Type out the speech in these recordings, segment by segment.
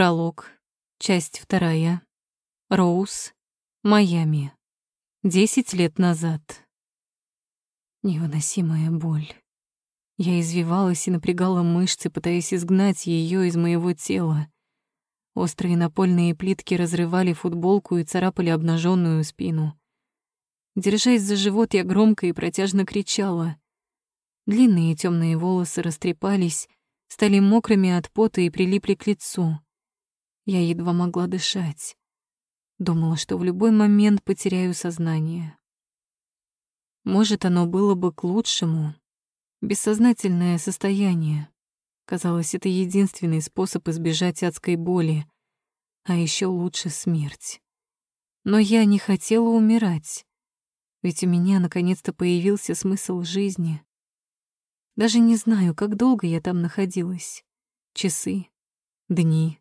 Пролог. Часть вторая. Роуз. Майами. Десять лет назад. Невыносимая боль. Я извивалась и напрягала мышцы, пытаясь изгнать ее из моего тела. Острые напольные плитки разрывали футболку и царапали обнаженную спину. Держась за живот, я громко и протяжно кричала. Длинные темные волосы растрепались, стали мокрыми от пота и прилипли к лицу. Я едва могла дышать. Думала, что в любой момент потеряю сознание. Может, оно было бы к лучшему. Бессознательное состояние. Казалось, это единственный способ избежать адской боли. А еще лучше смерть. Но я не хотела умирать. Ведь у меня наконец-то появился смысл жизни. Даже не знаю, как долго я там находилась. Часы, дни,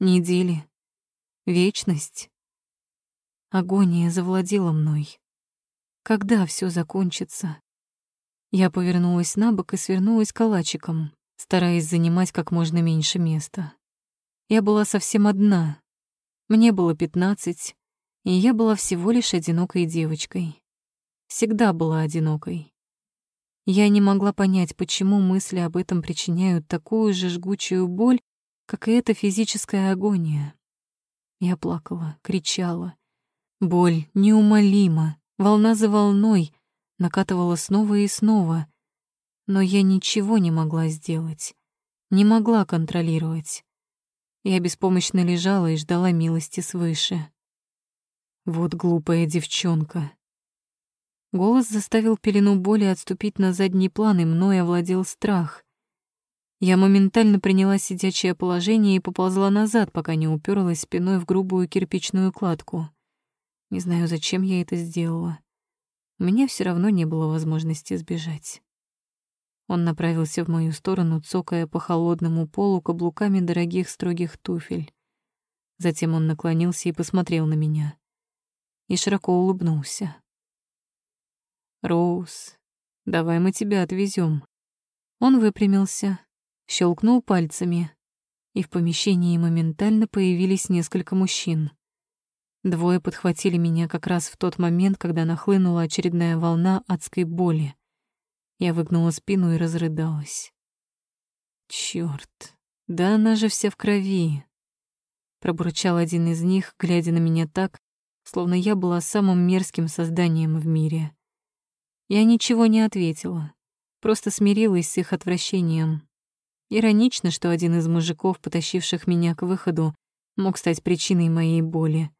недели, вечность. Агония завладела мной. Когда все закончится? Я повернулась на бок и свернулась калачиком, стараясь занимать как можно меньше места. Я была совсем одна. Мне было пятнадцать, и я была всего лишь одинокой девочкой. Всегда была одинокой. Я не могла понять, почему мысли об этом причиняют такую же жгучую боль, как и эта физическая агония. Я плакала, кричала. Боль неумолима, волна за волной, накатывала снова и снова. Но я ничего не могла сделать, не могла контролировать. Я беспомощно лежала и ждала милости свыше. Вот глупая девчонка. Голос заставил пелену боли отступить на задний план, и мной овладел страх. Я моментально приняла сидячее положение и поползла назад, пока не уперлась спиной в грубую кирпичную кладку. Не знаю, зачем я это сделала. Меня все равно не было возможности сбежать. Он направился в мою сторону, цокая по холодному полу каблуками дорогих строгих туфель. Затем он наклонился и посмотрел на меня. И широко улыбнулся. «Роуз, давай мы тебя отвезем. Он выпрямился, щелкнул пальцами, и в помещении моментально появились несколько мужчин. Двое подхватили меня как раз в тот момент, когда нахлынула очередная волна адской боли. Я выгнула спину и разрыдалась. Чёрт, да она же вся в крови. Пробурчал один из них, глядя на меня так, словно я была самым мерзким созданием в мире. Я ничего не ответила, просто смирилась с их отвращением. Иронично, что один из мужиков, потащивших меня к выходу, мог стать причиной моей боли.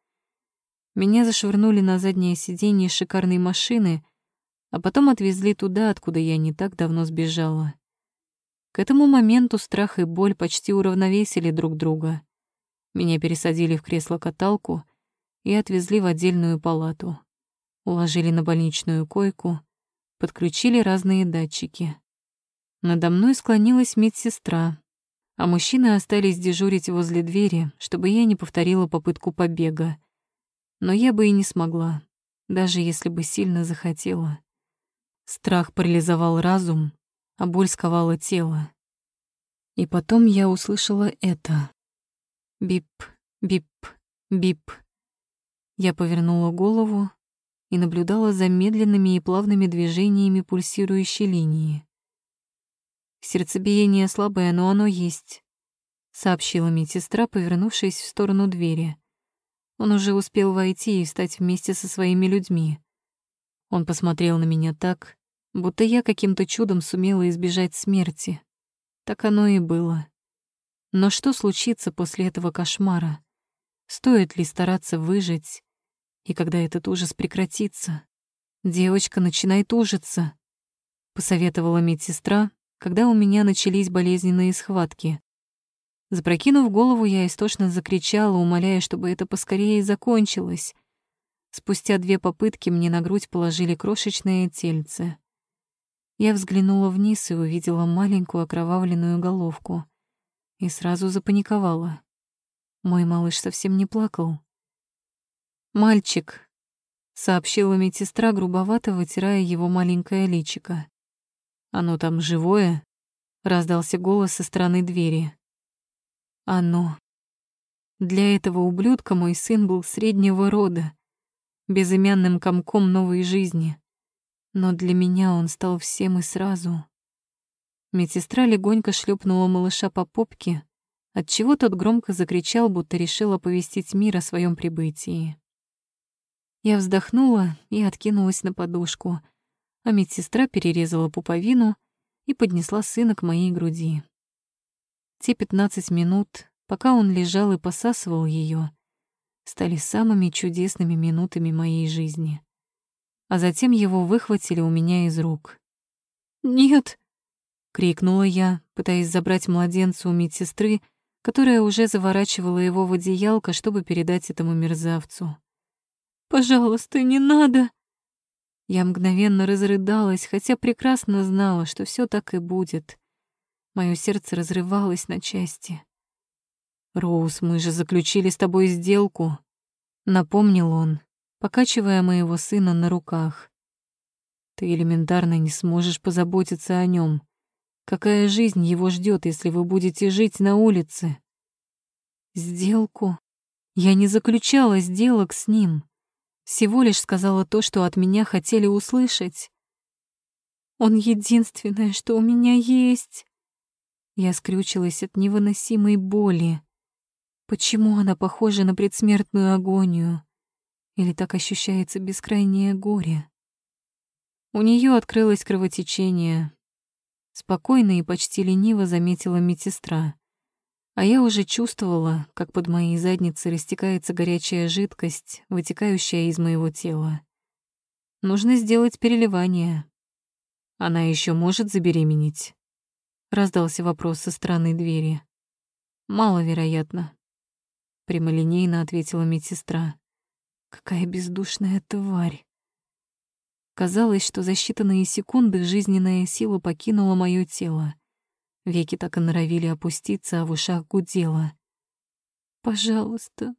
Меня зашвырнули на заднее сиденье шикарной машины, а потом отвезли туда, откуда я не так давно сбежала. К этому моменту страх и боль почти уравновесили друг друга. Меня пересадили в кресло-каталку и отвезли в отдельную палату. Уложили на больничную койку, подключили разные датчики. Надо мной склонилась медсестра, а мужчины остались дежурить возле двери, чтобы я не повторила попытку побега. Но я бы и не смогла, даже если бы сильно захотела. Страх парализовал разум, а боль сковала тело. И потом я услышала это. Бип, бип, бип. Я повернула голову и наблюдала за медленными и плавными движениями пульсирующей линии. «Сердцебиение слабое, но оно есть», — сообщила медсестра, повернувшись в сторону двери. Он уже успел войти и встать вместе со своими людьми. Он посмотрел на меня так, будто я каким-то чудом сумела избежать смерти. Так оно и было. Но что случится после этого кошмара? Стоит ли стараться выжить и когда этот ужас прекратится? Девочка начинает ужиться, посоветовала медсестра, когда у меня начались болезненные схватки. Запрокинув голову, я истошно закричала, умоляя, чтобы это поскорее закончилось. Спустя две попытки мне на грудь положили крошечное тельце. Я взглянула вниз и увидела маленькую окровавленную головку. И сразу запаниковала. Мой малыш совсем не плакал. «Мальчик», — сообщила медсестра, грубовато вытирая его маленькое личико. «Оно там живое?» — раздался голос со стороны двери. «Оно». Для этого ублюдка мой сын был среднего рода, безымянным комком новой жизни. Но для меня он стал всем и сразу. Медсестра легонько шлепнула малыша по попке, отчего тот громко закричал, будто решил оповестить мир о своем прибытии. Я вздохнула и откинулась на подушку, а медсестра перерезала пуповину и поднесла сына к моей груди. Те пятнадцать минут, пока он лежал и посасывал ее, стали самыми чудесными минутами моей жизни. А затем его выхватили у меня из рук. «Нет!» — крикнула я, пытаясь забрать младенца у медсестры, которая уже заворачивала его в одеялко, чтобы передать этому мерзавцу. «Пожалуйста, не надо!» Я мгновенно разрыдалась, хотя прекрасно знала, что все так и будет. Мое сердце разрывалось на части. «Роуз, мы же заключили с тобой сделку», — напомнил он, покачивая моего сына на руках. «Ты элементарно не сможешь позаботиться о нем. Какая жизнь его ждет, если вы будете жить на улице?» «Сделку? Я не заключала сделок с ним. Всего лишь сказала то, что от меня хотели услышать. Он единственное, что у меня есть». Я скрючилась от невыносимой боли. Почему она похожа на предсмертную агонию? Или так ощущается бескрайнее горе? У нее открылось кровотечение. Спокойно и почти лениво заметила медсестра. А я уже чувствовала, как под моей задницей растекается горячая жидкость, вытекающая из моего тела. Нужно сделать переливание. Она еще может забеременеть? Раздался вопрос со стороны двери. Маловероятно прямолинейно ответила медсестра. Какая бездушная тварь. Казалось, что за считанные секунды жизненная сила покинула моё тело. Веки так и норовили опуститься, а в ушах гудело. «Пожалуйста,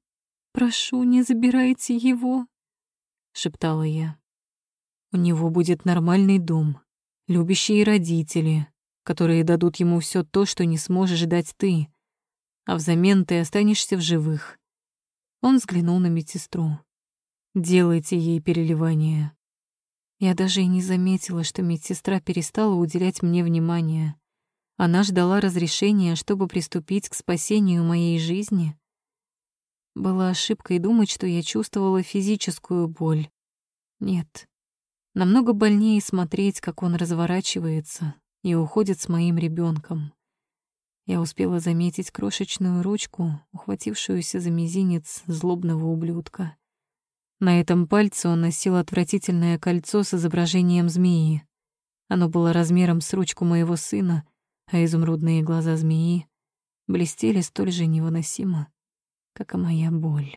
прошу, не забирайте его», — шептала я. «У него будет нормальный дом, любящие родители, которые дадут ему всё то, что не сможешь дать ты а взамен ты останешься в живых. Он взглянул на медсестру. Делайте ей переливание. Я даже и не заметила, что медсестра перестала уделять мне внимание. Она ждала разрешения, чтобы приступить к спасению моей жизни. Была ошибкой думать, что я чувствовала физическую боль. Нет. Намного больнее смотреть, как он разворачивается и уходит с моим ребенком. Я успела заметить крошечную ручку, ухватившуюся за мизинец злобного ублюдка. На этом пальце он носил отвратительное кольцо с изображением змеи. Оно было размером с ручку моего сына, а изумрудные глаза змеи блестели столь же невыносимо, как и моя боль.